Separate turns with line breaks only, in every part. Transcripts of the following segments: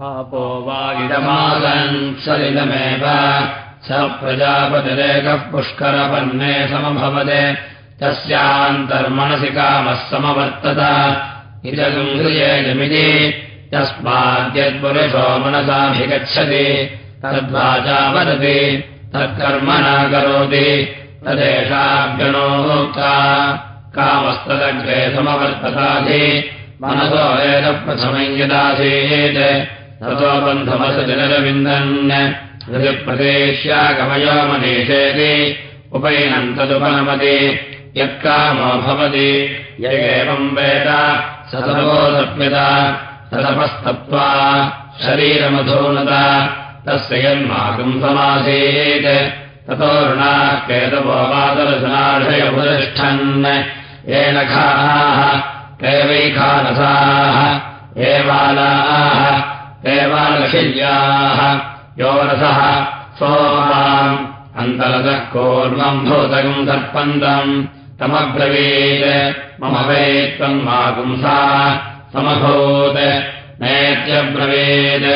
आपो वा सलिलमेव स प्रजापतिरेकः पुष्करपन्ने समभवदे तस्यान्तर्मनसि कामः समवर्तत। इदगुम्ह्रियेयमिति यस्माद्यत्पुरुषो मनसाभिगच्छति। तद्वाचा वदति तत्कर्म न करोति तदेषाभ्यणोक्ता। कामस्तदग्रे समवर्तताधि मनसो यदासीत् ततो बन्धमसजनरविन्दन् हृदिप्रदेश्यागमयो मनीषेति उपैनम् तदुपनमति। यत्कामो भवति। य एवम् वेद। स तपोदप्यत तदपस्तप्त्वा शरीरमधोनत। तस्य यन्माकम् समासीत्। ततो ऋणाकेतवोपादरसनाढयमुतिष्ठन् येन खाः कैवैखानसाः एवालाः एवालशिल्याः यो रसः सोमाम् अन्तरतः कोर्मम् भूतकम् सर्पन्तम् तमब्रवीत् मम वै त्वम् मापुंसा समभूत् नेत्यब्रवीत्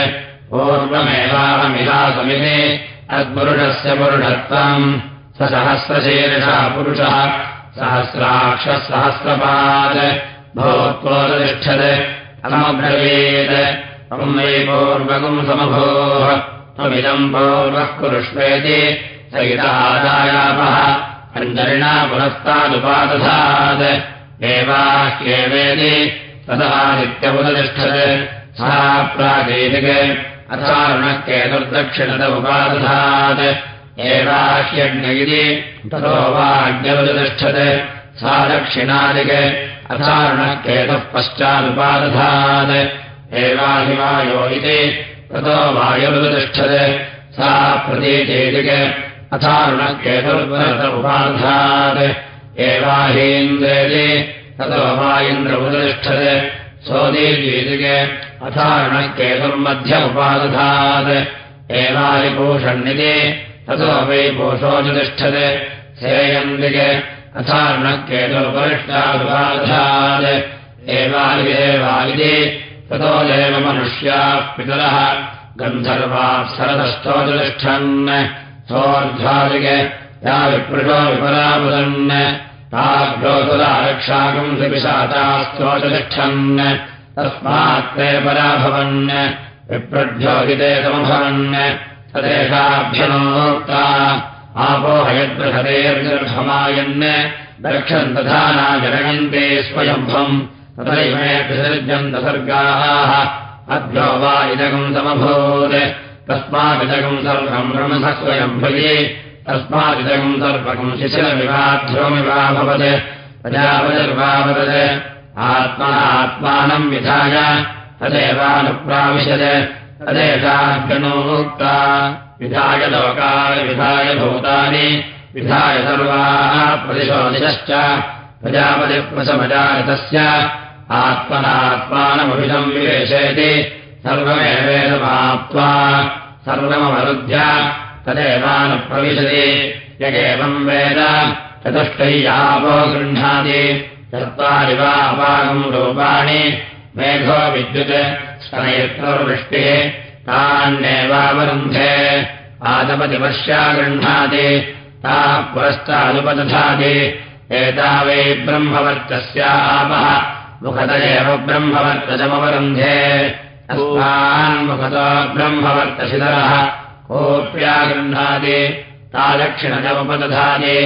तत्पुरुषस्य पुरुषत्वम् स सहस्रशीर्षः पुरुषः सहस्राक्षः सहस्रपात् भूत्वोदतिष्ठत् तमब्रवीत् त्वम् वै पूर्वकम् समभोः त्वमिदम् पूर्वः कुरुष्वेति। स इतादायापः अन्तरिणा पुनस्तादुपादधात्। एवाह्येवेति तदादित्यमुदतिष्ठत् सा प्रागैतिक। अथारुणः केतुर्दक्षिणत उपादधात् एवाह्यज्ञ ततो वाज्ञमुदतिष्ठत् सा दक्षिणादिक। अथारुणः केतुः पश्चादुपादधात् एवाहिवायो इति ततो वायुरुदतिष्ठत् सा प्रतीचेतिक अथारुणः केतुर्वरत उपाधात्। एवाहीन्द्रेति ततो वा इन्द्रमुदतिष्ठत् सोदीजीतिके अथारुणः केतुर्मध्यमुपादधात् एवाहिपूषण्यति ततो वै पोषोजुतिष्ठत् सेयन्दिके अथारुणः केतुर्परिष्टादुपादधात् एवादिदेवादिति ततो मनुष्याः पितरः गन्धर्वाप्सरदष्टोजुतिष्ठन् सोऽर्ध्वादिके या विपृशो विपरामुदन्। ताभ्योऽसुरारक्षाकम् सुपिशाचास्तोचतिष्ठन् तस्मात्ते पराभवन्। विप्रभ्योहिते समभवन्। तदेषाभ्यनोक्ता आपो हयद्बृहदेर्गर्भमायन् दक्षम् तथा नाजनयन्ते स्वयम्भम् दसर्गाः अभ्यो वा इदगम् समभूत्। तस्मादिदगम् सर्वम् ब्रह्मः स्वयम् भगे तस्मादिदगम् सर्वकम् शिशिरमिवाध्योमिवा भवत् प्रजापतिर्वावदत्। आत्मनात्मानम् विधाय। तदेवानुप्राविशत्। तदेशाभ्यणोक्ता विधाय लोकानि विधाय भूतानि। विधाय सर्वाः प्रतिशोदिशश्च। प्रजापतिप्रसमजातस्य आत्मनात्मानमभिधम् विवेशयति। सर्वमेवेदमाप्त्वा सर्वमवरुध्य तदेवानुप्रविशति। यगेवम् वेद चतुष्टय्यापो गृह्णाति। अपाकम् रूपाणि मेघो विद्युत् स्तनयत्नर्वृष्टिः तान्येवावरुन्धे आदपतिपश्या गृह्णाति। ताः पुरस्तादुपदधाति। एता वै ब्रह्मवर्तस्य आपः मुखत एव ब्रह्मवर्तजमवरुन्धे अस्मान्मुखतो ब्रह्मवर्तशिधरः कोऽप्या गृह्णाति ता दक्षिणजमुपदधाति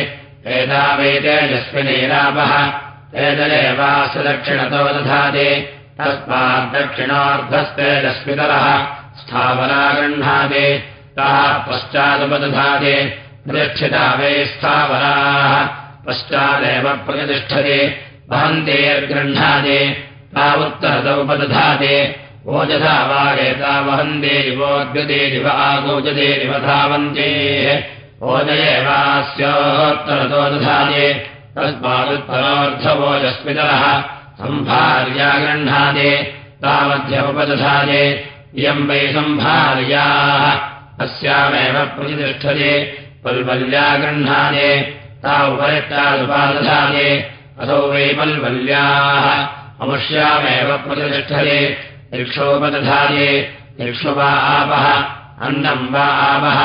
एता वै तेजस्विनीरापः तेजरेवास्य दक्षिणतो दधाति तस्माद्दक्षिणार्धस्तेजस्वितरः। स्थावरा गृह्णाति ताः पश्चादुपदधाति प्रतिष्ठिता वै स्थावराः। पश्चादेव प्रतिष्ठति वहन्तेर्गृह्णाति तावुत्तरतमुपदधाति ओजधा वागेता वहन्तेरिवोद्गतेरिव आगोजतेरिव धावन्तेः। ओजयेवास्योत्तरतो दधाति तस्मादुत्तरोऽर्धवोजस्मितरः सम्भार्या गृह्णाति तावध्यमुपदधाति इयम् वै सम्भार्याः अस्यामेव प्रतिष्ठति पल्वल्या गृह्णाति ता उपरिष्टादुपादधाति असौ वै पल्वल्याः अमुष्यामेव प्रतिष्ठति। ऋक्षोपदधाति इक्षु वा आपः अन्नम् वा आपः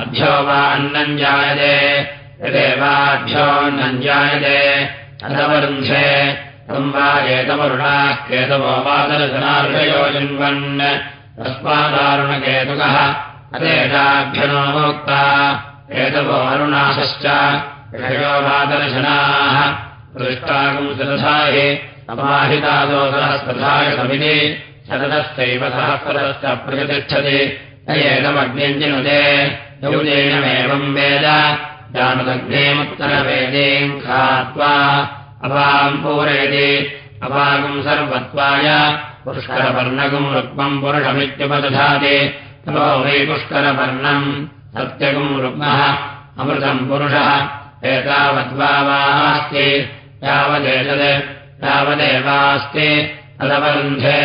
अभ्यो वा अन्नम् जायते। यदेवाभ्योऽन्नम् जायते। अथवरुन्धे तम् वा एतवरुणाः केतवो वादरजनार्षयो जिन्वन्। तस्मादारुणकेतुकः अदेताभ्यनो मोक्ता एतवो अरुणाशश्च ऋषयो वादरशनाः दृष्टागुंसदधाहि समाहितादोसहस्रधाय समिति शतदश्चैव सहस्रदश्च प्रतिष्ठति। एतमग्निञ्जिनुदे यौजेनमेवम् वेद। जानदग्नेमुत्तरवेदीम् खात्वा अपाम् पूरयति। अपागुम् सर्वत्वाय पुष्करपर्णगुम् रुक्मम् पुरुषमित्युपदधाति। ततो वै पुष्करपर्णम् सत्यगुम् रुग्मः अमृतम् पुरुषः एतावद्वास्ति यावदेतत् तावदेवास्ति तदवरुन्धे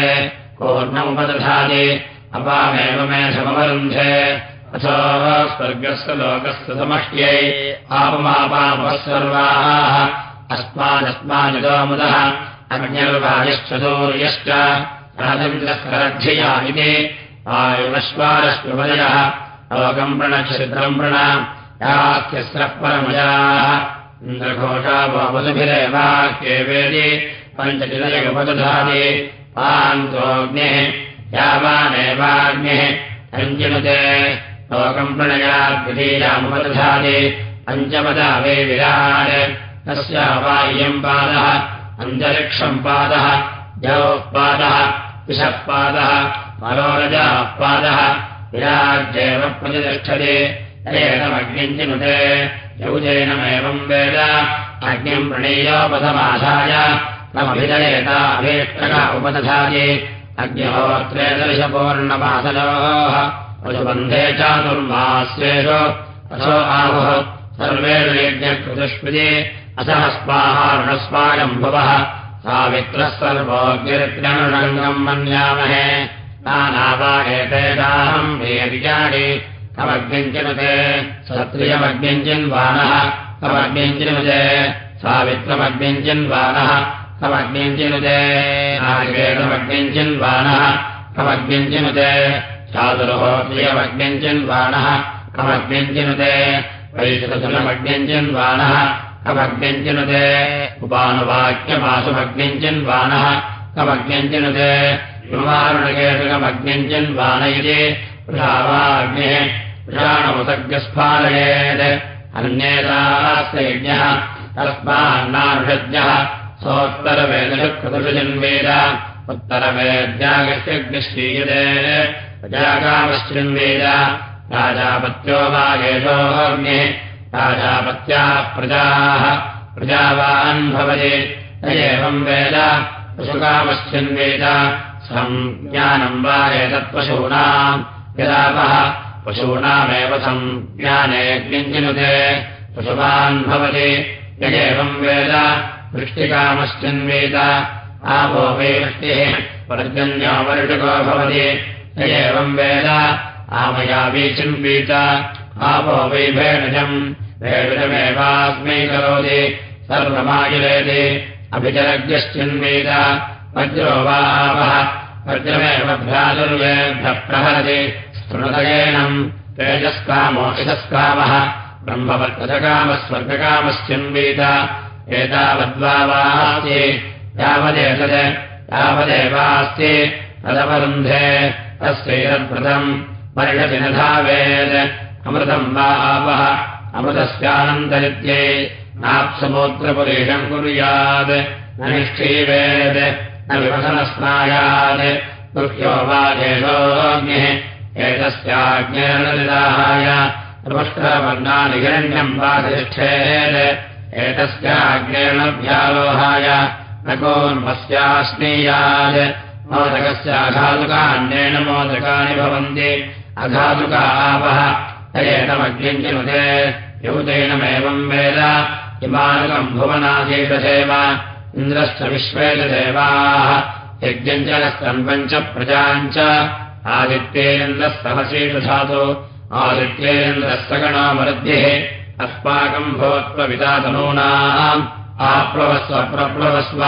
पूर्णमुपदधाति अपामेव मेषमवरुन्धे अथो स्वर्गस्य लोकस्य समष्ट्यै आपमापापः सर्वाः अस्मादस्मानितो मुदः अग्निर्वायश्च सूर्यश्च राजमिन्द्रस्करध्यया इति आयुवश्वारश्वदयः लोकम् प्रणक्षिद्रम् प्रण यास्त्यस्रः परमयाः इन्द्रघोषा वसुभिरेवाक्ये वेदि पञ्चचिदयगपदधाति पान्तोऽग्निः यावानेवाग्निः अञ्जनुते। लोकम् प्रणयाद्वितीयामुपदधाति पञ्चपदा वे विराट्। तस्यावाय्यम् पादः अन्तरिक्षम् पादः जयोः पादः विषः पादः मनोरजाः पादः विराज्येव प्रतिष्ठते चिनुते। यौजेनमेवम् वेद। अग्निम् प्रणीयोपथमाधाय अभीष्टक उपदधाति। अग्निहोत्रेदर्शपूर्णमासनोः पशुबन्धे चातुर्मास्येषु। असो आहुः। सर्वेषु यज्ञकृतुष्पदे असहस्माहारुणस्मायम् भवः सावित्रः सर्वोऽग्निरित्रनुरङ्गम् मन्यामहे। नानावाहेतेदाहम् वेदिजाडि कमग्निञ्चिनुते सत्रियमग्निञ्चिन्वानः कमग्निञ्चिनुते सावित्रमग्निञ्चिन्वानः कमग्निञ्चिनुते नागेतमग्निञ्चिन्वानः कमग्निञ्चिनुते चातुर्होत्रियमग्निञ्चिन्वानः कमग्निञ्चिनुते वैशतसुलमग्निञ्चिन्वानः कमग्निञ्चिनुते उपानुवाक्यमासुमग्निञ्चिन्वानः कमग्निञ्चिनुते कुमारुणकेशकमग्निञ्चिन्वान इति वृषाणमुसर्गस्फालयेत् अन्येतास्य यज्ञः तस्मान्नार्षज्ञः सोत्तरवेदशकृतुषजन्वेद उत्तरवेद्यागस्यग्निश्रीयते प्रजाकामश्चिन्वेद राजापत्यो वा येषोऽग्निः राजापत्याः प्रजाः। प्रजावान् भवति न एवम् वेद पशुकामश्चिन्वेद। सञ्ज्ञानम् वा एतत्पशूनाम् यदापः पशूनामेव सञ्ज्ञाने किञ्चिनुते पशुवान् भवति। य एवम् वेद। वृष्टिकामश्चिन्वेद। आपो वै वृष्टिः। पर्जन्यो वर्षिको भवति। य एवम् वेद। आमयावी चिन्वीत आपो वै भेणजम् भेणजमेवास्मै करोति। सर्वमायुरेति। अभिजरज्ञश्चिन्वीत वज्रो वा आपः। वज्रमेव भ्रातुर्वेभ्यः प्रहरति स्मृतयेनम् तेजस्कामो इतस्कामः ब्रह्मवर्तकामस्वर्गकामश्चिन्वीत एतावद्वा वास्ति यावदेतत् यावदेवास्ति तदवरुन्धे न धावेत् अमृतम् वा आपः अमृतस्यानन्तरित्यै नाप्समोत्रपुरेशम् कुर्यात् न निष्ठीवेत् न विवसनस्नायात् दुह्यो वा देशोऽग्निः हिरण्यम् वा तिष्ठेत् एतस्याज्ञेर्णभ्यालोहाय न कोन्वस्याश्नीयात् मोदकस्य अघातुकान्येन मोदकानि भवन्ति। अघातुका आपः। एतमग्निञ्चिनुते युतेनमेवम् वेद। हिमानुकम् भुवनाधीशसेव इन्द्रश्च विश्वेशदेवाः यज्ञञ्चलस्तन्वम् च प्रजाम् च आदित्येन्द्रः सहशीषधातु आदित्येन्द्रः सगणो मरुद्भिः अस्माकम् भवत्वविदातनूनाम् आप्लवस्व प्रप्लवस्व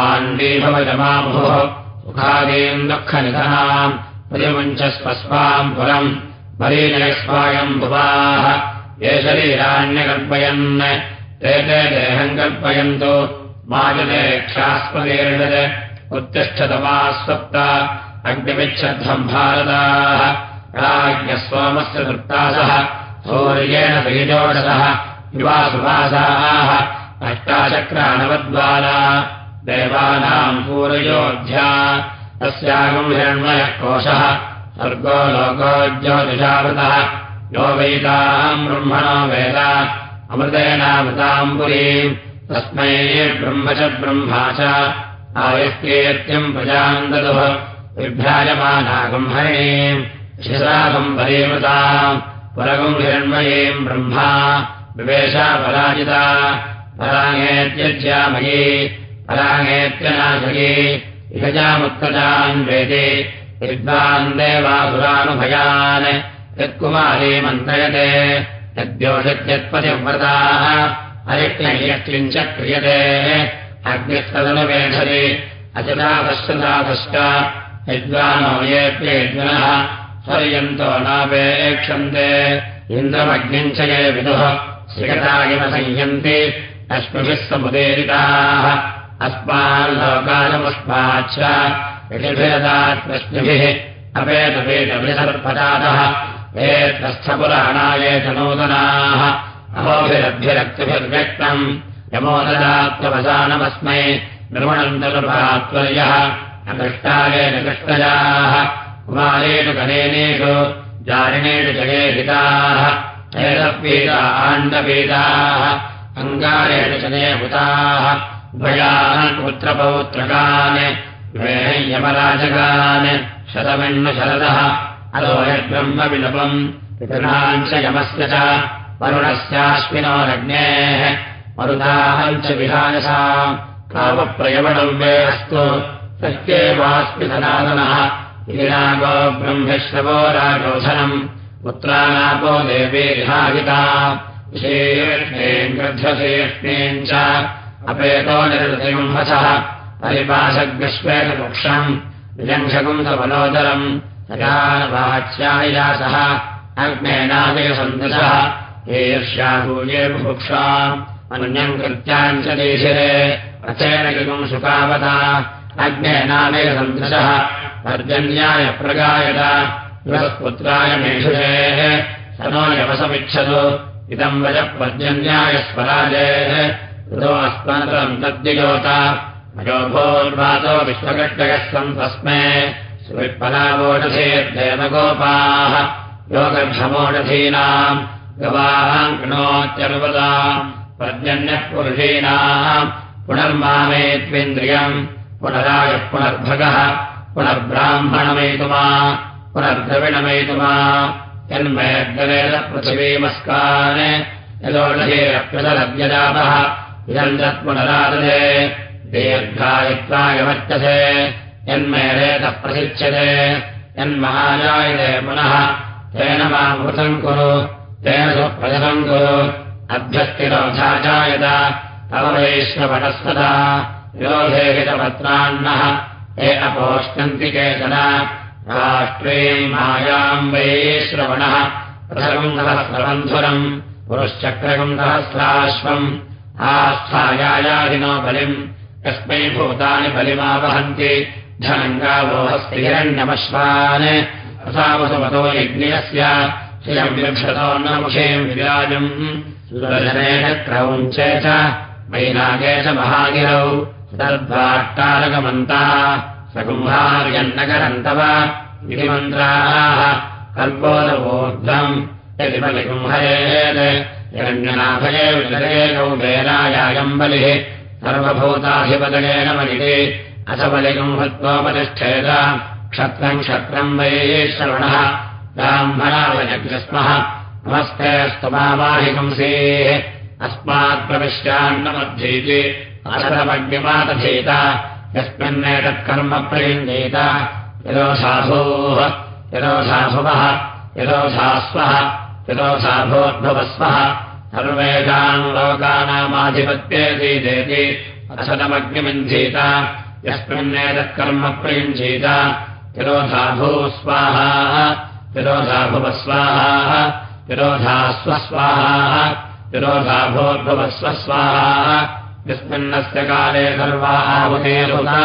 आण्डीभवजमाभुः सुखादीम् दुःखनिधनाम् प्रतिमुञ्चस्वस्वाम् पुरम् मरीनयस्वायम् भुवाः। ये शरीराण्यकल्पयन् ते ते देहम् कल्पयन्तु। माजनेक्षास्पदीर्षत् उत्तिष्ठतमा स्वप्ता अग्निमिच्छद्धम् भारताः राज्ञस्वामस्य वृत्तासः, सौर्येण श्रीजोषसः युवासुभासाः अष्टाचक्राणवद्वारा देवानाम् पूरयोध्या तस्यागम् हिरण्मयः कोशः। स्वर्गो लोको ज्योतिषावृतः। यो वैताम् ब्रह्मणो वेद। अमृतेनामृताम् पुरीम् तस्मै ब्रह्म च ब्रह्मा विभ्राजमानागम् हरिणीम् शिशागम् परीमृताम् परगम् हिरण्मयीम् ब्रह्मा विवेशा पराजिता पराङ्गेत्यज्यामयी पराङ्गेत्यनाशयी इहजामुत्तजान् वेदे विद्वान् देवासुरानुभयान् यत्कुमारी मन्त्रयते यद्योषत्यत्पतिव्रताः हरिक्लयक्लिञ्च क्रियते अग्निस्तदनुवेधति अचतापश्चतापश्च विद्वानो येऽप्येद्विनः पर्यन्तो नापेक्षन्ते। इन्द्रमग्निम् च ये विदुः इव संयन्ति अश्मिभिः समुदीरिताः अस्माल्लोकालमुष्माच्च विधिभिरदात्मश्मिभिः अपेतपेतभिसर्पजातः एतस्थपुराणाये च नूतनाः। अहोभिरभ्यरक्तिभिर्व्यक्तम् यमोददात्मवसानमस्मै निर्मणन्तनुभात्वर्यः अकृष्टाये न कृष्णजाः कुमारेषु गणेनेषु जारिणेषु जगेहिताः एतपीता आण्डपीताः अङ्गारेण चनेभूताः भयान् पुत्रपौत्रकान् यमराजकान् शतमिण् शरदः अलो यद्ब्रह्मविलपम् पितॄणाम् च यमस्य च वरुणस्याश्विनो लग्नेः मरुदाहम् च विहायसा कामप्रयवणव्ये अस्तु सत्येवास्मितनादनः ीनागो ब्रह्मेश्ववो राजोधनम् पुत्रानापो देवी विहाहिता विशेष्णेन्द्रध्वशेष्णेम् च अपेतो निर्दयंहसः परिपाशग्विश्वेतपुक्षम् विजङ्घकुन्दबलोदरम् सजावाच्यायासः अग्नेनादयसन्दशः ईर्ष्याभूये बुभुक्षाम् अन्यम् कृत्याम् च देशिरे। रथेन किम् सुकावता अग्नेनादयसन्दशः पर्जन्याय प्रगायत। बृहस्पुत्राय मेषुषेः स नो यवसमिच्छतु। इदम् वजः पर्जन्याय स्वराजेः। अस्मन्तरम् तद्ययोत अयोभोर्वातो विश्वकष्टयः सन् तस्मे सुवित्पलावोषधेर्देवगोपाः योगर्भमोषधीनाम् गवाहाम् कृणोत्यर्वताम् पर्जन्यः पुरुषीणाम्। पुनर्मामेत्विन्द्रियम् पुनरायः पुनर्भगः पुनर्ब्राह्मणमेतुमा पुनर्द्रविणमेतुमा। यन्मयद्गवेदपृथिवीमस्कान् यदोषधेरप्यदलव्यजापः इदम् तत्पुनराददे दीर्घायित्वायवर्तसे यन्मेरेतः प्रसिच्यते यन्महाजायते पुनः तेन मामृतम् कुरु तेन सुप्रजनम् कुरु। अभ्यस्तिरोधाजायत तव वैश्वपटस्तदा विरोधे हितपत्रान्नः हे अपोष्णन्ति केचन। राष्ट्रे मायाम् वै श्रवणः। प्रथगन्धहस्रबन्धुरम् पुरुश्चक्रगन्धहस्राश्वम् आस्थायायादिनो बलिम् कस्मै भूतानि बलिमावहन्ति। धनङ्गावोहस्ति हिरण्यमश्वान्। तथा वसुमतो यज्ञस्य श्रियम् विराजम्। सुदर्शनेन क्रौञ्चे च वैनागे च महागिरौ मन्त्राः कल्पोदवोर्ध्वम् यदि बलिकुम्भरेत् हिरण्यनाभये विलरेकौ वेलायायम् बलिः सर्वभूताधिपतयेन बलिः अथ बलिकुम्भत्वोपतिष्ठेत क्षत्रम् क्षत्रम् वै श्रवणः ब्राह्मणावयग्रस्मः नमस्ते स्तमावाहिकंसीः अस्मात्प्रविश्यान्नमध्येति अशतमग्निमातधीत यस्मिन्नेतत्कर्म प्रयुञ्जीत। यदोषाभूः यदोषाभुवः यदोषास्वः यदोषाभोद्भवस्वः। सर्वेषाम् लोकानामाधिपत्येतीदेति अशतमग्निमिन्धीत यस्मिन्नेतत्कर्म प्रयुञ्जीत। तिरोधा भूस्वाहा तिरोधा भुवस्वाहा यस्मिन्नस्य काले सर्वा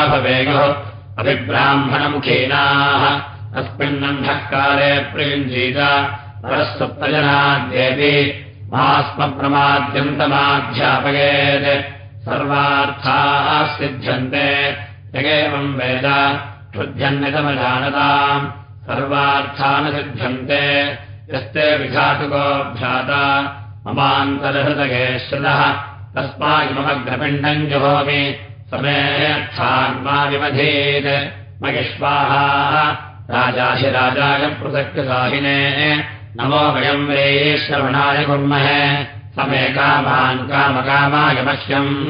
भवेयुः। अभिब्राह्मणमुखीनाः अस्मिन्नन्धः काले प्रियुञ्जीत। परस्वप्रजनाद्येति मास्मप्रमाद्यन्तमाध्यापयेत् सर्वार्थाः सिद्ध्यन्ते। यगेवम् वेद। क्षुध्यन्यतमजानताम् सर्वार्थानुसिध्यन्ते यस्ते विघातुको ममान्तरहृतये श्रुतः तस्मायमग्रपिण्डम् जुहोमि समेऽर्थान्मा विमधीत् महिष्वाहा राजाहि राजाय पृथक्साहिने नमो वयम् वे श्रवणाय कुर्महे। समे कामान् कामकामाय मह्यम्।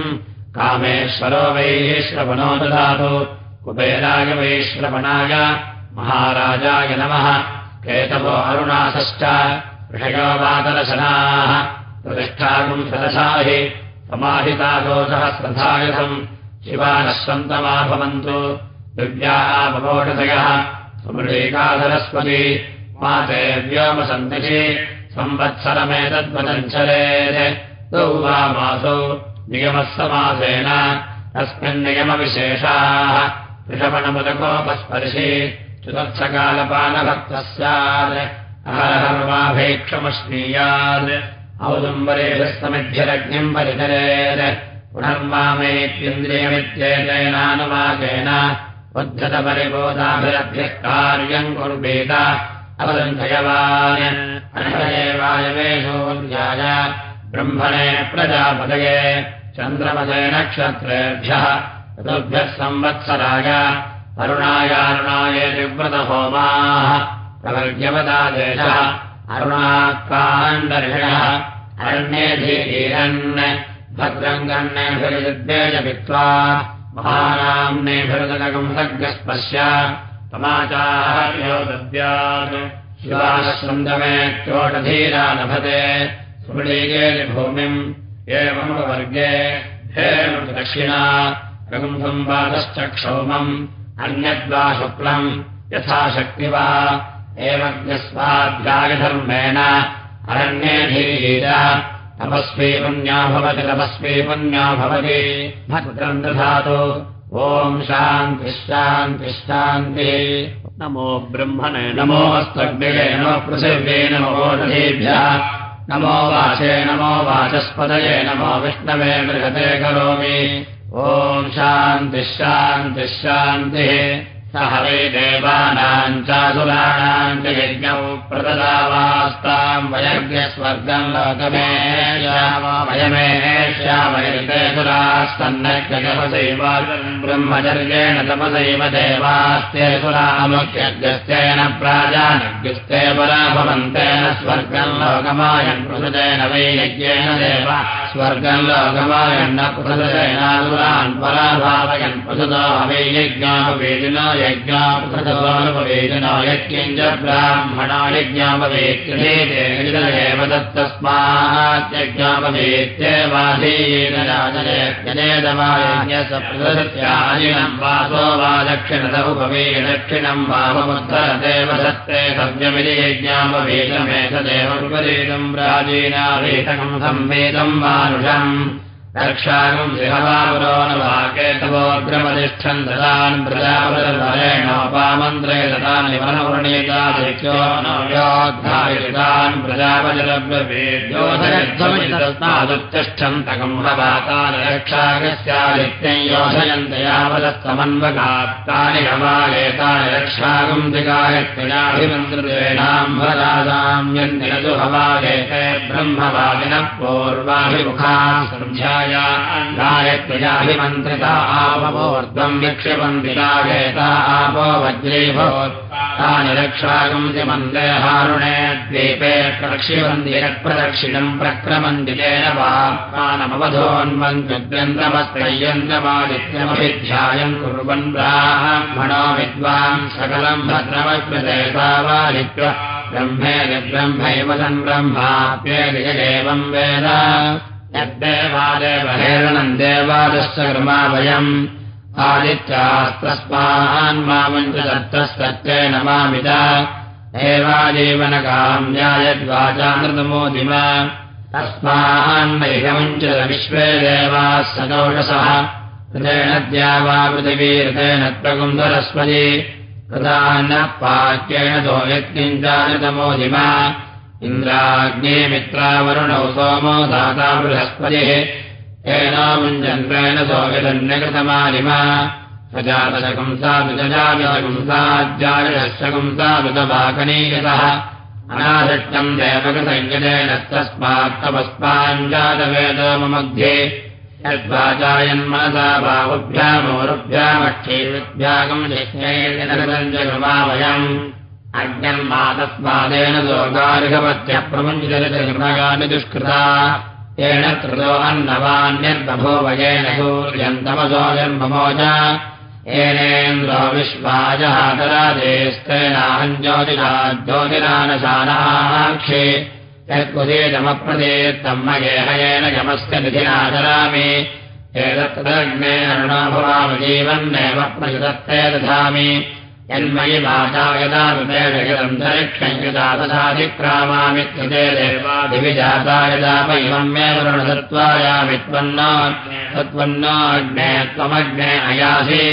कामेश्वरो वैः श्रवणो ददातु। कुबेराय वैश्रवणाय। महाराजाय नमः। केतवो अरुणासश्च। प्रतिष्ठाकुम् सदशाहि शिवानः सन्तमा भवन्तु दिव्याः भवोषधयः समृषेकाधरस्वती माते व्योमसन्तिषि संवत्सरमेतद्वदञ्चलेत् तौ वा मासौ नियमः समासेन तस्मिन्नियमविशेषाः ऋषपणमुदकोपस्पर्शि चतुर्थकालपालभक्तः स्यात्। अहर्वाभेक्षमश्नीयात् औदुम्बरेभ्यः समिभ्यरग्निम् परिचरेत् पुनर्मामेत्येन्द्रियमित्येतेनानुवाकेन उद्धतपरिबोधाभिरभ्यः कार्यम् कुर्वेत अवदन्धयवान्। अनहयेवायवेशोऽध्याय ब्रह्मणे प्रजापदये चन्द्रमसे नक्षत्रेभ्यः। चतुर्भ्यः संवत्सराय। अरुणायारुणाय निव्रतहोमाः प्रवर्ग्यवदादेशः अरुणाकाण्डर्षणः अरण्येधीरन् भद्रङ्गण्यभिरुद्वेजपित्वा महानाम्नेभिरुदकम् सर्गस्पश्य समाचार्यो दद्यात् शिवाश्रन्दमे चोटधीरा लभते सुमृळीगेति भूमिम् एवमवर्गे हेम दक्षिणा रघुम्भम् वादश्च क्षौमम् अन्यद्वा शुक्लम् यथाशक्ति वा एवज्ञस्वाध्यायधर्मेण अरण्येधीर तपस्वी पुण्या भवति तपस्वी पुण्या भवति। भद्रम् दधातु ॐ शान्तिश्शान्तिश्शान्तिः
नमो ब्रह्मणे
नमो स्तग्भ्ये नमो पृथिव्ये नमो ओषधीभ्यः नमो वाचे नमो वाचस्पदये नमो विष्णवे बृहते करोमि। ॐ शान्तिः शान्तिः शान्तिः स हवै देवानाम् चासुराणाम् च यज्ञौ लोकमे श्याम वयमे श्यामयते सुरास्तन्नैव ब्रह्मचर्येण तपसैव देवास्ते सुरामुख्यज्ञस्तेन प्राजानज्ञस्ते परा भवन्तेन स्वर्गम् लोकमायन् पृथुतेन वै यज्ञेन देव स्वर्गम् लोकमायन्न पृथुतेनासुरान् परा भावयन् पृथुतो वै यज्ञापवेदिनो यज्ञापवेदिनो यज्ञम् च ब्राह्मणा यज्ञापवेत्येव दत्तस्मात् यज्ञापवेत्येवाधीयेन राजनेदमायज्ञसप्रदत्याजिनम् वासो वा दक्षिणम् वाममुत्तरदेव दत्ते सव्यमिति यज्ञापवेदमेतदेव विपरीतम् प्राचीनावेतकम् संवेदम् मानुषम् रक्षाकम् शिहवापुरो न वाकेतवोऽग्रमतिष्ठन् ददान् प्रजापतिर्भरेणोपामन्त्रे ददानि वनवर्णीतादित्यो नव्योद्धारितान् प्रजापतिरब्रवीद्योधयध्वमितस्मादुत्तिष्ठन्तकम् हवातानि रक्षाकस्यादित्यम् योधयन्त यावदस्तमन्वगाप्तानि हवागेतानि रक्षाकम् दिगायत्रियाभिमन्त्रिणाम् भराजाम् यन्तिरतु हवागेते ब्रह्मवादिनः पूर्वाभिमुखा सन्ध्या आपवोर्ध्वम् विक्षिपन्तिता गेता आपो वज्रीभवत् तानि मन्दे हारुणे द्वीपे प्रक्षिपन्तिरप्रदक्षिणम् प्रक्रमन्ति तेन वानमवधोन्वन्त्यन्तमस्त्रय्यन्तमादित्यमभिध्यायम् कुर्वन् ब्राह्मणो विद्वान् सकलम् भद्रमकृतेतावादित्य ब्रह्मेति ब्रह्मैव सन् ब्रह्माप्येदेवम् वेद यद्देवादेवहेरणम् देवादश्च कर्मा वयम् दत्तस्तत्तेन मामिता एवाजीवनकाम्यायद्वाचानृतमोदिमा तस्मान्नैहमञ्च विश्वे देवाः सदोषसः हृदेन द्यावा पृथिवी हृदेन प्रकुन्दरस्मति तदा न पाक्येण दो यत्किञ्चानृतमोदिमा इन्द्राग्नेमित्रावरुणौ सोमो दाता बृहस्पतिः। एनामुञ्जन्त्रेण सोऽविदन्यकृतमालिमा प्रजातशकुंसाविदजाविदकुंसाज्जायशकुंसाविदवाकनीयतः अनादृष्टम् देवकसञ्जतेन तस्मात्तपस्माञ्जातवेदोममध्ये यद्वाचायन्मनसा बाहुभ्यामोरुभ्यामक्षीरुभ्यागम् वयम् अज्ञन्मातस्मादेन लोकार्हवत्यः प्रमुञ्चरितगानि दुष्कृता। येन कृतो अन्नवान्यद्बभो वयेन सूर्यन्तमसो जन्ममोच येनेन्द्रो विश्वाजहातरादेस्तेनाहम् ज्योतिषा ज्योतिरानशानाक्षे यत्कुदेदमप्रदेत्तम् मगेहयेन यमस्य निधिनाचरामि एतत्तदग्ने अरुणो भवामजीवन्नेव प्रयुदत्ते दधामि यन्मयि वाचा यदा ऋतेषन्तरिक्षम् यदा तथाधिक्रामामि कृते देवादिविजाता यदा महिमम् मे वरुणसत्त्वायामि त्वन्नोऽग्ने त्वमग्ने अयासि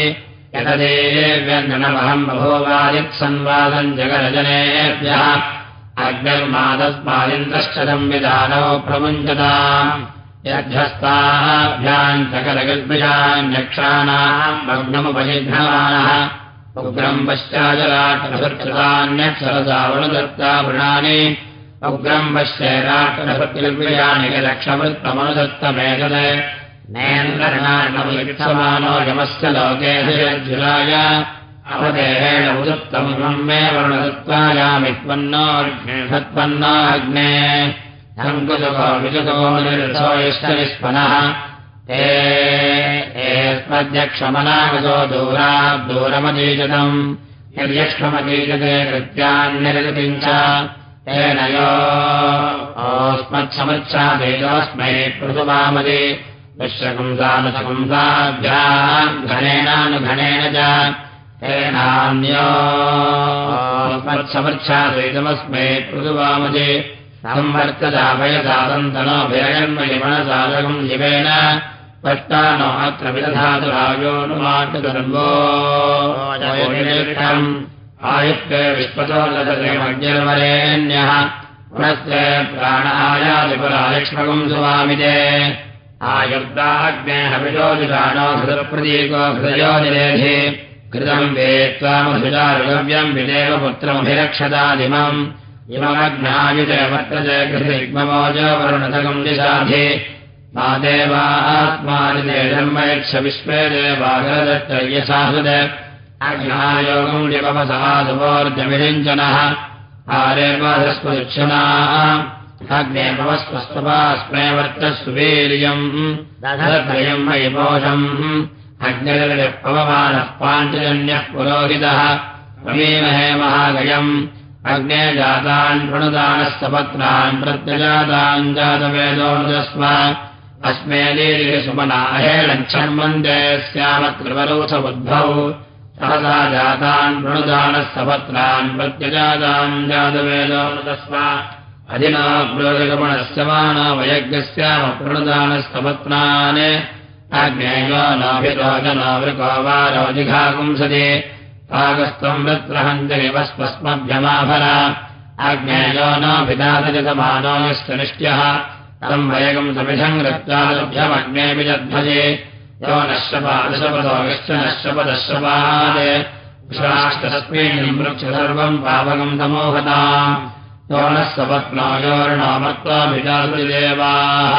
यतदेव्यञ्जनमहम् बभोवादित्संवादम् जगरजनेभ्यः अग्निर्मादस्मादिन्द्रश्च संविधानौ प्रमुञ्चता यद्धस्ताभ्याम् सकलगल्पिषान्यक्षाणाम् भग्नमुपजिघ्नमानः उग्रम् पश्चाजराट्रभृतान्यक्षरसावनुदत्ता वृणानि उग्रम् पश्चैराट्रभृतिर्वियाणि लक्षमृत्तमनुदत्तमेतद नेन्द्रमानो यमस्य लोके जुलाय अवदेहेण उदत्तमिमम् मे वर्णदत्त्वायामि त्वन्नोत्पन्नाग्ने अङ्कुजुको विजुको निर्सोयश्चनिस्पनः एस्मद्यक्षमनागतो दूरात् दूरमतीजतम्। यद्यक्ष्मतीजते कृत्यान्निर्गतिम् च तेन योस्मत्समृच्छादेजोऽस्मै पृथुवामदि। विश्वकुंसामसकुंसाभ्याम् घनेनानुघनेन च तेनान्योस्मत्समृच्छादेजमस्मै पृथुवामदि। संवर्तदाभयसादन्तनोभयन्मयमनसाधकम् शिवेन पष्टानो अत्र विदधातुरायोनुमाटुधर्वोम् आयुक्ते विश्वतो लतमज्ञर्वरेण्यः पुनश्च प्राण आयादिपुरालक्ष्मकम् सुवामिते। आयुर्दाग्ने हविजोजुराणो हृदप्रतीको हृदयोनिरेधि कृतम् वेत्त्वामधुजारुगव्यम् विदेव पुत्रमभिरक्षतादिमम्। इममग्नायुजयमत्र च वरुणतकम् दिशाधि मा देवात्मानिदेशर्मयक्ष विश्वे देवागरदट्टयसाहृद अग्नायोगम् लिपवसहासुवोर्जविरिञ्जनः आरेवाधस्वदुक्षणाः अग्ने वैपोषम् अग्निर्पवमानः पाञ्चजन्यः पुरोहितः। प्रमीमहे महागयम्। अग्ने जातान् प्रणुदानः सपत्रान् प्रत्यजातान् जातवेदोदस्व अस्मे सुमनाहेणच्छन्मन्दे स्यामत्रिवरोथबुद्धौ सहसा जातान् प्रणुदानः सपत्रान् प्रत्यजातान् जातवेदोदस्व अधिना प्रोगमणस्य मानो वयज्ञस्याम प्रणुदानः सपत्रान् आज्ञेयो नाभिरोजनावृको वा रोजिघाकुंसति पाकस्त्वम् वृत्रहञ्जनिवस्वस्मभ्यमाफल आज्ञेयो नाभिदातजतमानो निष्टनिष्ट्यः तम् वयगम् समिधम् कृत्वाभ्यमग्नेऽपि जध्वजे। यो नश्यपादशपदो यश्च वृक्ष सर्वम् पावकम् तमोहता। यो नः सपत्नो योर्णामत्वाभिजातुदेवाः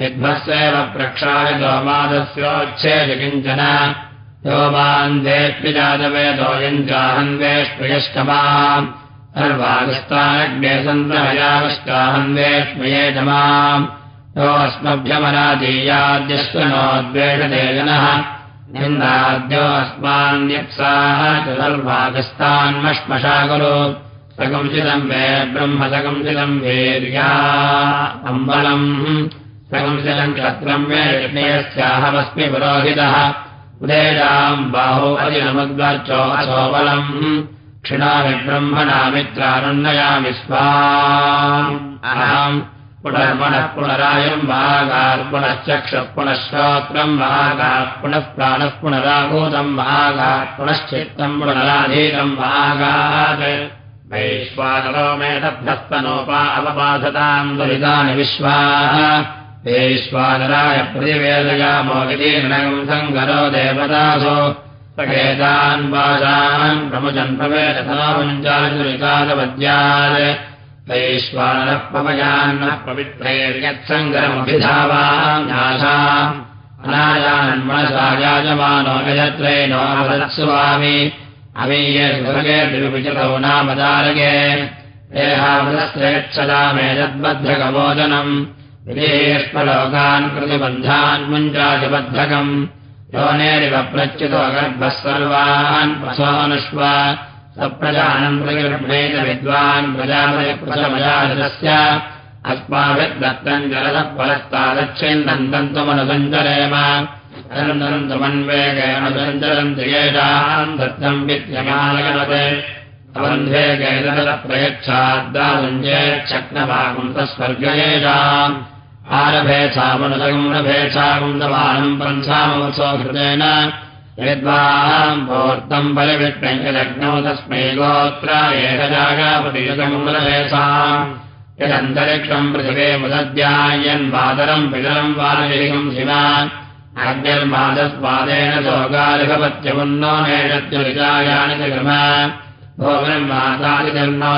यद्भस्यैव प्रक्षाय गोमादस्योच्छेद किञ्चन यो मान्देऽपि जातवेदोऽयम् चाहन्वेष्मयष्टमाम् सर्वागस्तानग्ने सन्तमयागस्ताहन्वेष्मये च माम्। यो अस्मभ्यमनादीयाद्यश्व नोद्वेषते जनः। निन्दाद्यो अस्मान्यप्साः च सर्वागस्तान्मश्मशाकुरु सकंसितम् वे ब्रह्म सकंसितम् वीर्या अम्बलम्। सकंसितम् क्षत्रम् वे कृष्णयस्याहमस्मि पुरोहितः। उदेशाम् असोबलम् क्षिणामि ब्रह्मणा मित्रानुन्नयामि स्वा। पुनर्मणः पुनरायम् महागात् पुनश्चक्षः पुनः श्रोत्रम् महागात् पुनः प्राणः पुनराभूतम् महागात् पुनश्चित्तम् पुनराधीतम् महागात्। वैश्वानरो मेतभ्यस्तनोपा अवबाधताम् दुरितानि विश्वाः। वैश्वानराय प्रतिवेदयामोगितीर्णम् सङ्गरो देवदासो सकेतान् वाचान् प्रमुचन् प्रवेशतामुञ्चादुरितादवद्यात् वैश्वानः पवयान्नः पवित्रैर्यत्सङ्गरमभिधावान्यासा अनायान्मनसा याजमानो गजत्रैनो स्वामी अमीयेर्विचतौ नामदारगे देहावदस्त्रेच्छदा मे यद्बद्धकमोदनम् विदेष्मलोकान् प्रतिबन्धान् मुञ्चादिबद्धकम् योनेरिव प्रच्युतो गर्भः सर्वान् पशोनुष्व सप्रजानम् प्रगृह्णेत विद्वान् प्रजापतिप्रथमजातस्य अस्माभिर्दत्तम् जलदः तन्तुमनुसञ्चरेम तमन्वेगेणसञ्चरम् त्रियेषाम् दत्तम् विद्यमानगणते प्रयच्छाद्दासञ्चेच्छक्नभागम् तस्वर्गयेषाम् पन्थामवत्सो कृतेन यद्वाम् भोर्तम् परिविष्णयलग्नौ तस्मै गोत्र एकजागापतियुगमुलभेषाम् यदन्तरिक्षम् पृथिवे मुदद्यायन्मातरम् पितरम् वानलिकम् शिवा। अग्निर्मादस्वादेन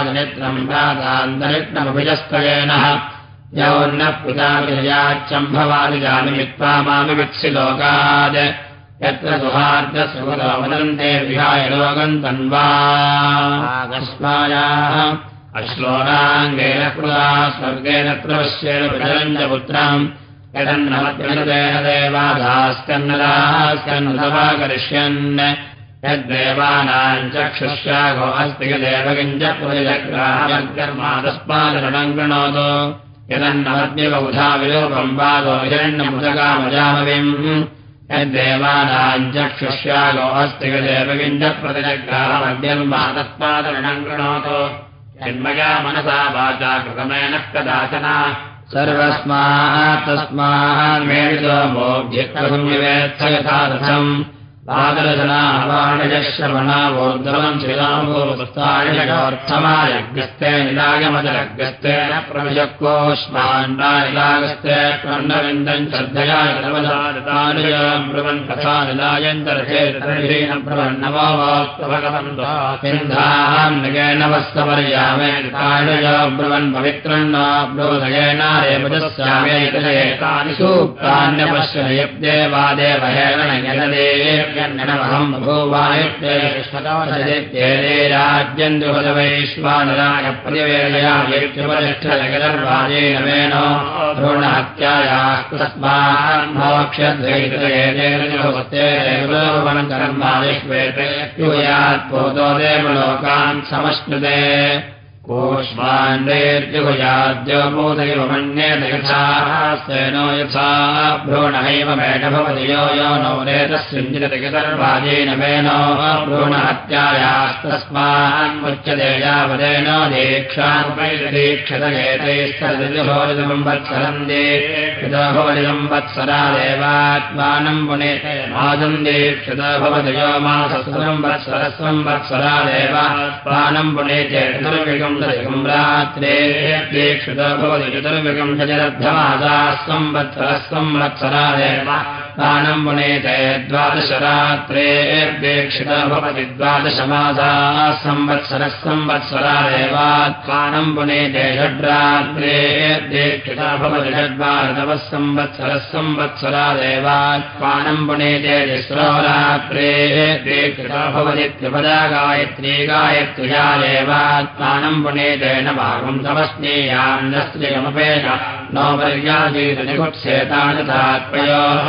जनित्रम् प्रातान्तरिक्षमभिजस्तयेन यौर्नः पिता विजयाच्चम्भवादिजानि मित्वा मामि वित्सि लोकात् यत्र विहाय लोकम् तन्वास्मायाः अश्लोकाङ्गेन प्रवश्येन पितरम् च पुत्रम्। यदन्नमत्येन देवादास्कन्नदास्कन्नदवा करिष्यन् यद्देवानाम् चक्षुष्यागो अस्ति यदेव किञ्च पुरजग्रामकर्मादस्मादरणम् कृणोतु यदन्नमद्यबुधा विलोपम् वादो हिरण्यमुदकामजामविम् यद्देवानाम् चक्षुष्यागो अस्ति यदेव किञ्च प्रतिजग्रामद्यर्मादस्मादरणम् कृणोतु जन्मया मनसा वाचा कृतमेन तस्मात् मेडितो मोभ्यक्तसंविवेत्थ यथा रथम् पादरचनावाणयश्रवणावोर्धवम् श्रीरामोर्स्थायर्थमायज्ञस्ते निलागमजलग्रस्तेन प्रविशक्कोष्माण्डानिलागस्ते कर्णविन्दम् श्रद्धया सर्वदानुजम् ब्रुवन् कथा निलायन्तरचेतर्हीन ब्रुवन्नवोस्तभगवन्ताम् नगेन वस्तपर्यामे तानुज ब्रुवन् पवित्रम् न ब्रोधयेन रेपजस्यामे जन्नमहम् भूवायुक्तेष्मतावसदित्येते राज्यम् दुहदवैश्वानराय प्रतिवेदया व्यक्तिपरिष्ठजगदर्वाजेन मेनो भ्रूणहत्यायाः तस्मान् भवक्ष्यद्वैतयेतेर्मादिष्वेते यूयात् पोतो देवलोकान् समश्नुते कोष्माण्डेर्जुभुजाद्योबोधैव मन्येत यथास्तेनो यथा भ्रूणहैव मेढ भवति यो यो नो नेतस्मिञ्जितगतर्वाजेन मेनो भ्रूणहत्यायास्तस्मान्मुच्यते यावदेनो दीक्षितो भवदिदम् वत्सरा देवात्मानम् पुनेते मादम् दीक्षितो भवति यो मासस्वम् वत्सरस्वम् वत्सरा देवात्मानम् पुनेते चतुर्विगम् रात्रे दीक्षितो भवति चतुर्विगम् शजरद्धमासाः संवत्सरः संवत्सरा देव पुनेते द्वादशरात्रे दीक्षितो भवति द्वादशमासाः संवत्सरः संवत्सरा देवात्मानम् पुनेते षड्रात्रे दीक्षितो भवति षड्वादवः संवत्सरः संवत्सरा तिस्रो रात्रे दीक्षितो भवति त्रिपदा गायत्री गायत्र्या देवात्मानम् पुनेतेन भागम् समस्नेयान्नस्त्रियमपेन नो पर्याजीतनिकुत्सेतानि तात्मयोः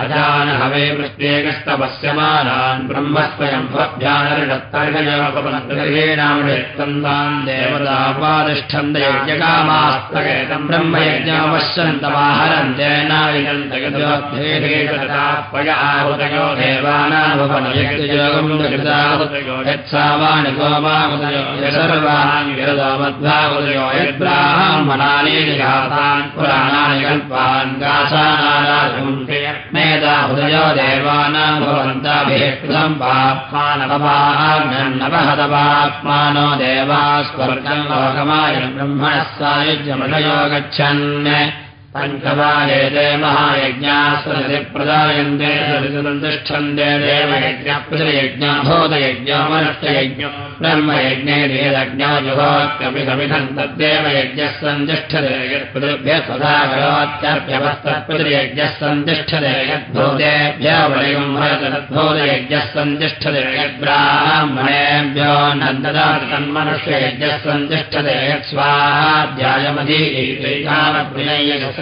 अजान हवे प्रत्येकस्तपस्यमानान् ब्रह्मस्वयं देवतापादिष्ठन्त यज्ञकामास्तकेतम् ब्रह्मयज्ञावश्यन्तमाहरन्त्यनाविदन्तयो देवानाभुवनयज्ञयोगम् यत्सावानि गोमामुदयो सर्वान् विरदोमध्वामुदयो यद्ब्राह्मणानि घातान् पुराणानि देवानाम् भवन्ताभिकृतम् पाप्मानवहतपाप्मानो देवास्वर्गम् लोकमाय ब्रह्मणः सायुज्यमृषयो गच्छन् पञ्चवायेते महायज्ञास्वति प्रदायन्ते तिष्ठन्ते देवयज्ञप्रतियज्ञाभूतयज्ञमनष्टयज्ञ ब्रह्मयज्ञे देदज्ञो जुहोत्यपि समिधम् तद्देव यज्ञः सन्तिष्ठते यद्भूतेभ्यो वलयम् तद्भूतयज्ञः सन्तिष्ठते यद्ब्राह्मणेभ्यो नन्ददाति तन्मनुष्ययज्ञः सन्तिष्ठते यत्स्वाध्यायमधीतावद्विनय्य ब्रह्मयज्ञः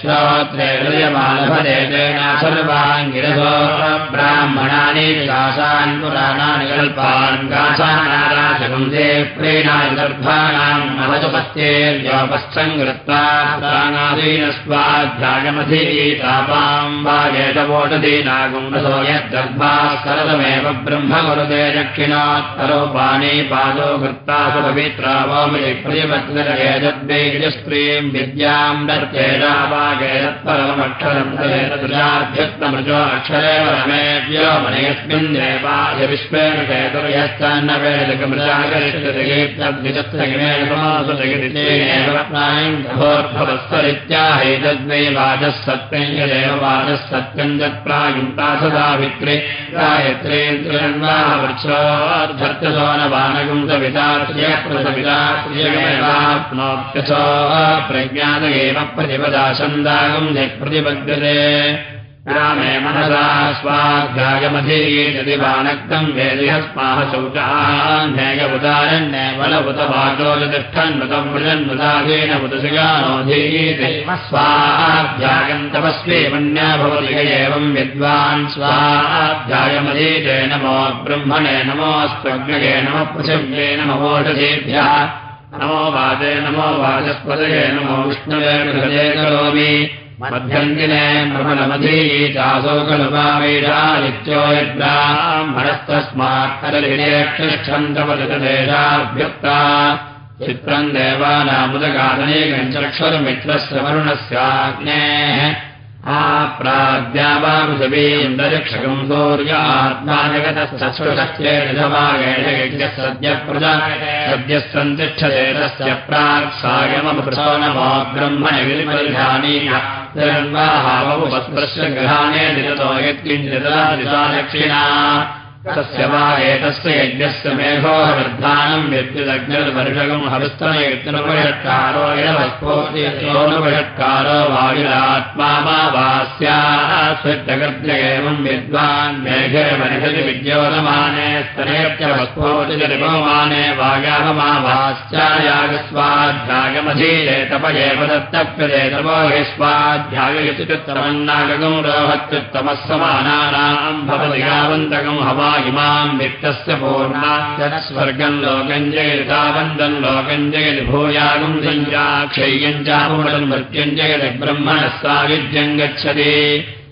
श्रोत्रे हृदयमानभदेतेन सर्वाङ्गिरसो ब्राह्मणानि गासान् पुराणानि कल्पान् गासानाराशकम् नवचपत्येर्योपस्थम् कृत्वा प्राणादीन स्वाध्यायमधीतापाम् वागेशवोटदीनागुम्बसो यद्गर्भाः सरदमेव ब्रह्म कुरुते दक्षिणोत्तरोपाणि पादो कृत्वा सुपवित्रा वामि प्रतिपत्नरेजद्वेजस्त्रीम् विद्याम् दत्येनावा परमक्षरमृजो अक्षरे रमेभ्यो मनेऽस्मिन् देवाय विश्वेन चेतुर्यश्चान्न वेदकमृजागरिष्यभोर्भवस्वरित्याहैतद्वै वाचः सत्यम् यदेव वाचः सत्यम् तत्प्रायुक्ता सदा विक्रे गायत्रेन्द्रियन्वावृक्षोद्धर्त्यसो न वानगुं सविताप्नोप्यसो प्रज्ञात एव प्रतिपदाशम् दागम् प्रतिपद्यते रामे मनसा स्वाध्यायमधीयति वानक्तम् वेदिहस्माः शौचान्येयबुदारण्ये बलबुतभागोजतिष्ठन्नुतम् मृजन्नुदाधीन बुधशिगानोधीति स्वाध्यायम् तपस्वी मन्या भवति एवम् विद्वान् स्वाध्यायमधीते नमो ब्रह्मणे नमोऽस्त्वग्नये नमः नमोषधेभ्यः नमो वाजे नमो वाचस्पदये नमो विष्णवे गृहजे करोमि मध्यन्दिने प्रबलमधीचासोकलुपावेशादित्यो यद्ब्राह्मणस्तस्मात्तरलिनेक्षिष्ठन्तपददेशाभ्युक्ता चित्रम् देवानामुदगादनेकम् चक्षुर्मित्रस्य वरुणस्याग्नेः आप्राज्ञावापृथिवीन्दरिक्षकम् सूर्यात्मानगतश्चक्षुषश्चेदभागेण सद्यः प्रजा सद्यः सन्तिष्ठते तस्य प्राक्सायमपृथो नमो ब्रह्मणि विलिपरिधानी निर्वाहावस्पृश्य गृहाणे दितो यत्किञ्चिदा दक्षिणा तस्य वा एतस्य यज्ञस्य मेघो व्यक्तिदग्निर्वर्षगम् हविस्तनयत्नोपषट्कारो यवस्फोतिष्कारो वायुरात्मा मा वास्यास्वग्य एवम् विद्वान् मेघे वर्षति विद्योतमाने स्तनयत्यवस्फोतिरिपमाने वायावमा वास्यायागस्वाध्यायमधीये तप एव दत्तप्यते तपो हि समानानाम् भवति यावन्तकम् हवा इमाम् वित्तस्य पूर्णास्वर्गम् लोकम् जयति तावन्दम् लोकम् जयति भूयागम् सञ्जाक्षय्यम् चापुमलम् मृत्युम् जयति ब्रह्मणः सायुज्यम् गच्छति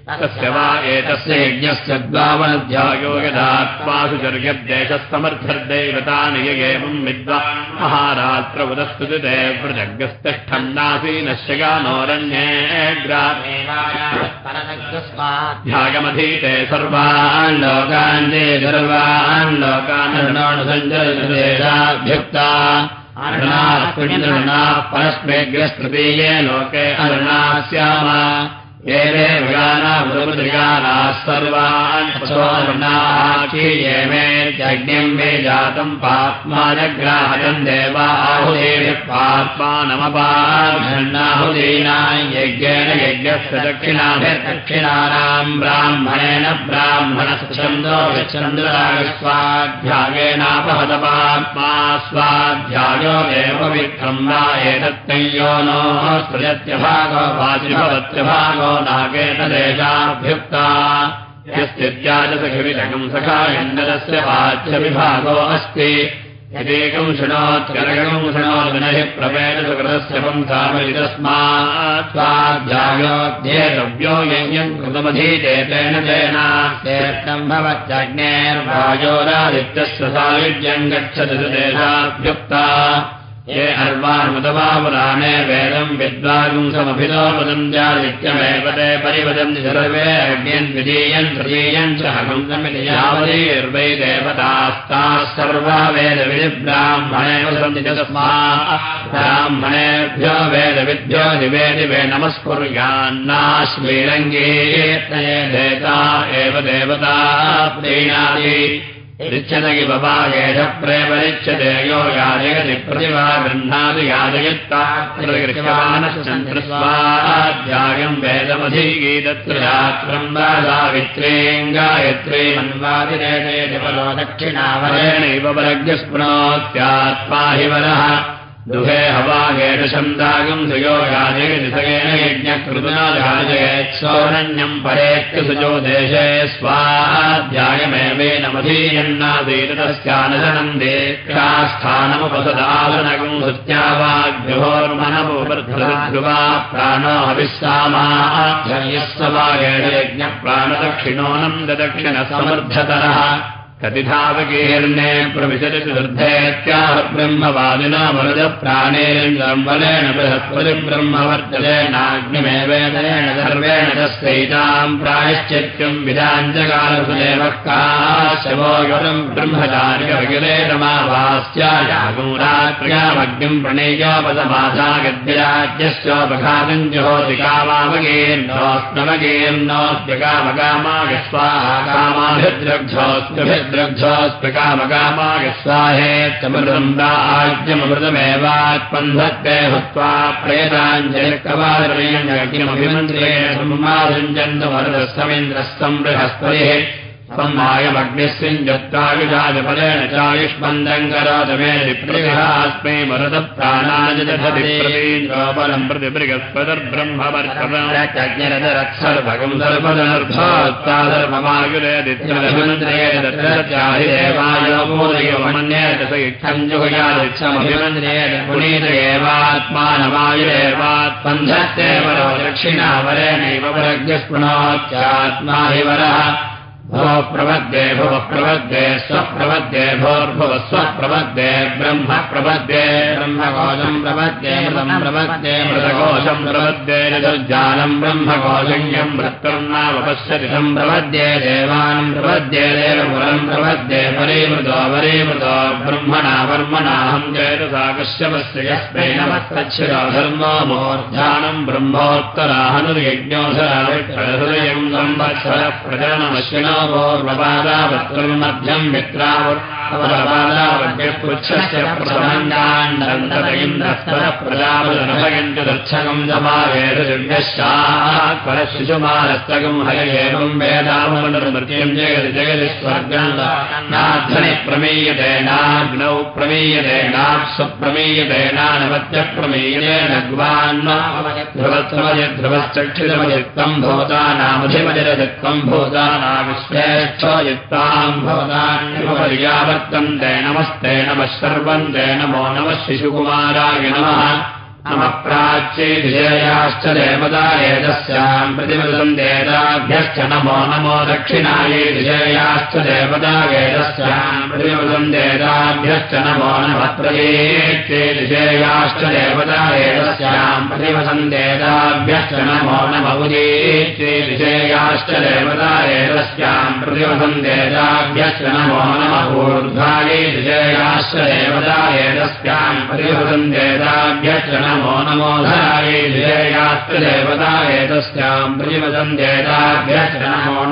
तस्य वा एतस्य यज्ञस्य द्वावनध्यायो यदात्मासु जर्गद्देशस्तमर्थर्दैवतानि एवम् विद्वान् महारात्र उदस्तुते प्रजग्यस्तिष्ठन्नासीनश्य नोरण्ये ध्यागमधीते सर्वान् लोकान् जे सर्वान् लोकान् अरुणाः परस्मेग्रस्तृतीये लोके अरुणा सर्वान्नाग्निम् मे जातम् पाप्मानग्राहकम् देवाहुदेव पाप्मानमपाहुदीना यज्ञेन यज्ञस्य दक्षिणाभिर्दक्षिणानाम् ब्राह्मणेन ब्राह्मणश्चन्द्रो चन्द्रागस्वाध्यायेनापहतपात्मा स्वाध्यायो नो सृजत्यभागो वाचिभवत्यभागो नागेन देशाभ्युक्ता यस्तित्याजसखिविलकम् सखायन्दलस्य वाच्यविभागो अस्ति। यदेकम् शृणोत्यर्गम् शृणोति प्रवेण सुकृतस्य पुंसामयितस्मात् स्वाध्यायोऽध्येतव्यो यज्ञम् भवत्यग्नेर्वायोरादित्यस्य सायुज्यम् गच्छति देशाभ्युक्ता ये अर्वानुमतवापुराणे वेदम् विद्वागुंसमभितोपदम् जादित्यमेव ते परिवदन्ति सर्वे द्वितीयम् तृतीयम् च यावतीर्वै देवतास्ताः सर्वा वेदविधिब्राह्मणेव सन्ति ब्राह्मणेभ्यो वेदविद्भ्यो दिवे दिवे नमस्कुर्यान्नाश्मीरङ्गे देता एव देवता प्रीणाति ऋच्छदि बबायेष प्रेमरिच्छते यो याजयति प्रतिभा गृह्णाति याजयत्तानश्चन्द्रस्वाध्यायम् वेदमधीगीतत्रयात्रम् वादावित्रीम् गायत्री मन्वादिरेणेपरो दक्षिणावरेणैव परज्ञस्पृणोत्यात्मा हि वरः दुहे हवागेण छन्दागम् सुयो याजयदिसगेन यज्ञकृतना याजयेत्सौरण्यम् परेत्य सुजो देशे स्वाध्यायमेवेनमधीयन्नादीतस्यानशनम् देक्षास्थानमुपसदासनगम् सत्या वाग्भ्योर्मनवोर्ध्रुवा प्राणो हविस्सामाध्ययः सवागेण यज्ञप्राणदक्षिणोऽनम् ददक्षिणसमर्थतरः कतिधावकीर्णे प्रविशति दुर्धेत्याह ब्रह्मवादिना ब्रह्मचार्यमावास्यायागूरात्र्यामग्निम् प्रणेयोपदमासा गद्विराज्यस्योपघातम् जुहोति कामावगीर्णोऽस्नवगीर्णोऽस्त्यकामकामाय स्वाहा कामाभिद्रग्धोऽस्त्यभिद् द्रग्ध्वास्पकामकामागस्वाहेत्यमृतमेवात्पन्धत्ते हुत्वा प्रेताञ्जलिकवादरीयञ्जन्तमरुदस्तमिन्द्रस्तम् बृहस्पतिः मायमग्निस्सिञ्जत्वायुजाजपदेन चायुष्मन्दम् करोत मे विप्रविहास्मै मरुदप्राणाजदधतिप्रतीन्द्रोपलम् प्रति बृहस्पतिर्ब्रह्मवर्षर्भगम् सर्वदर्भात्तादर्भमायुरेदित्याहिदेवायोमोदयोमन्येत स इत्थम् जुहुयादिच्छमभिमन्त्रेण पुनीत एवात्मानमायुरेवात्पन्धत्तेव दक्षिणावरेणैव परज्ञस्पृणोत्यात्मा हि वरः प्रपद्ये भव प्रपद्ये स्वप्रपद्ये भोर्भुव स्वप्रपद्ये ब्रह्म प्रपद्ये ब्रह्मकोशम् प्रपद्ये मृतम् प्रपद्ये मृतकोशम् प्रपद्ये ऋतुर्जालम् ब्रह्मकोशम् मृत्युर्नावपश्यतिथम् प्रपद्ये देवानम् प्रपद्ये देवपुरम् प्रपद्ये परीमृतो वरीमृतो ब्रह्मणा मोर्धानम् ब्रह्मोत्तराहनुर्यज्ञोऽधराहृदयम् संवत्सरः प्रजनमश्विनो पूर्वपादावत्कर्मध्यम् मित्रावृक्षस्य जमावेदशिशुमारस्तकम् हय एवम् वेदामृत्यम् जगति जगति स्वर्गन्नाध्वनि प्रमेयतेनाग्नौ प्रमेयतेनानवत्य प्रमेयतेन ध्रुवत्वमय ध्रुवश्चक्षितमयुक्तम् भवतानामधिमजरयुक्तम् भूतानाविश्वेष्ठयुक्ताम् भवतान्युपर्यावर्तन्ते नमस्ते नमः सर्वम् ते नमो नमः शिशुकुमाराय नमः नमः प्राच्येधिजयाश्च देवता एतस्याम् प्रतिमृतम् देताभ्यश्च नमो नमो दक्षिणायै विजयाश्च देवता वेदस्याम् प्रतिमृतम् देताभ्यश्च नमो नमः प्रयेत्ये विजयाश्च देवता एतस्याम् प्रतिमृतम् देताभ्यश्च नमो नम उदीत्ये विजयाश्च देवता एतस्याम् प्रतिमृतम् देताभ्यश्च नमो नमः ऊर्ध्वायै विजयाश्च देवता एतस्याम् प्रतिमृतम् देताभ्यश्च नमो नमो धरायै ध्येयात्र देवता एतस्याम् प्रतिपदम् देताभ्यश्च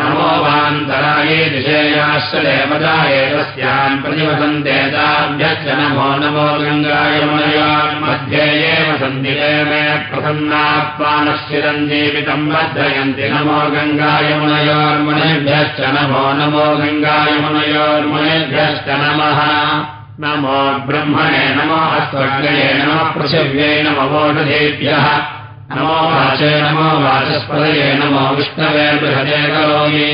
नमो वान्तरायै दिशेयाश्च देवता एतस्याम् प्रतिपदम् देताभ्यश्च नमो नमो गङ्गायमनयोर्मध्ये एव सन्धिरे मे प्रसन्नात्मानश्चिरम् जीवितम् नमो गङ्गायमुनयोर्मुनिभ्यश्च नमो नमो गङ्गायमुनयोर्मुनिभ्यश्च नमः नमो ब्रह्मणे नमो स्वर्गये नमः पृथिव्यै नमवोषधेभ्यः नमो वाचे नमो वाचस्पदये नमो विष्णवे बृहदे करोमि।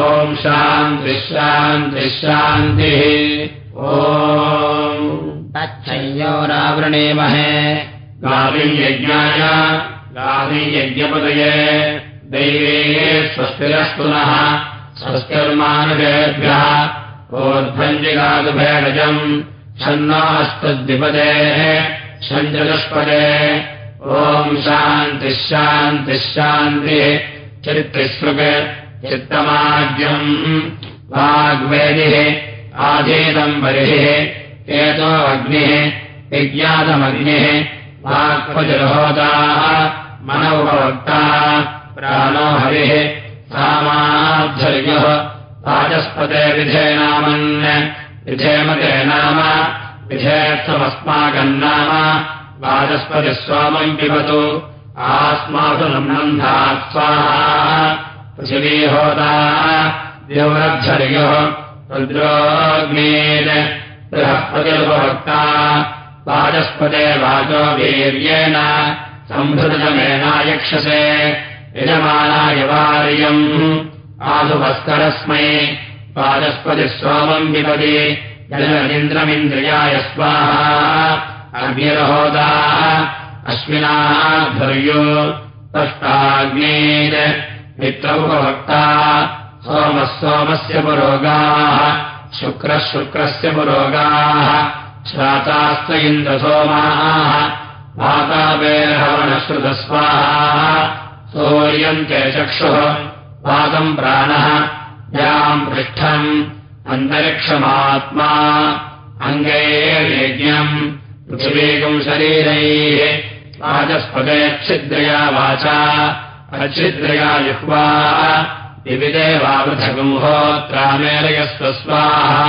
ॐ शान्तिश्शान्तिश्शान्तिः
तच्छयोरावृणेमहे
गावियज्ञाय गावियज्ञपदये दैवे स्वस्तिरस्तु नः। स्वस्तिर्मानुषेभ्यः ओर्ध्वञ्जिकादुभेडजम् षण्णास्तद्विपदेः षञ्चतुष्पदे ॐ शान्तिः शान्तिः शान्तिः। चित्तिसृक् चित्तमाज्यम् वाग्वेदिः आधीतम् बलिः एतो प्राणो हरिः वाचस्पते विधेनामन् विधेमते नाम। विधेत्वमस्माकम् नाम। वाचस्पतिः स्वामम् पिबतु। आस्मासु सम्बन्धात् स्वाहा पृथिवीहोता द्यौरद्धर्यः रुद्रोग्नेन बृहस्पतिरुपभक्ता वाचस्पते वाचो वीर्येण। सम्भृतमेनायक्षसे यजमानाय वार्यम् आसुभस्करस्मै वाचस्पतिः सोमम् विपदि जलनिन्द्रमिन्द्रियाय स्वाहा अग्निरहोदा अश्विनाध्वर्यो तष्टाग्नेर मित्रमुपभक्ता सोमः सोमस्य पुरोगाः शुक्रः शुक्रस्य पुरोगाः श्रातास्त इन्द्रसोमाः वातावेरहवनश्रुतस्वाहा सूर्यम् च चक्षुः पादम् प्राणः याम् पृष्ठम् अन्तरिक्षमात्मा अङ्गैर्यज्ञम् पृथिवीकम् शरीरैः वाचस्पदेच्छिद्रया वाचा अच्छिद्रया जिह्वा विविधे वावृथगुम्होत्रामेलयस्व स्वाहा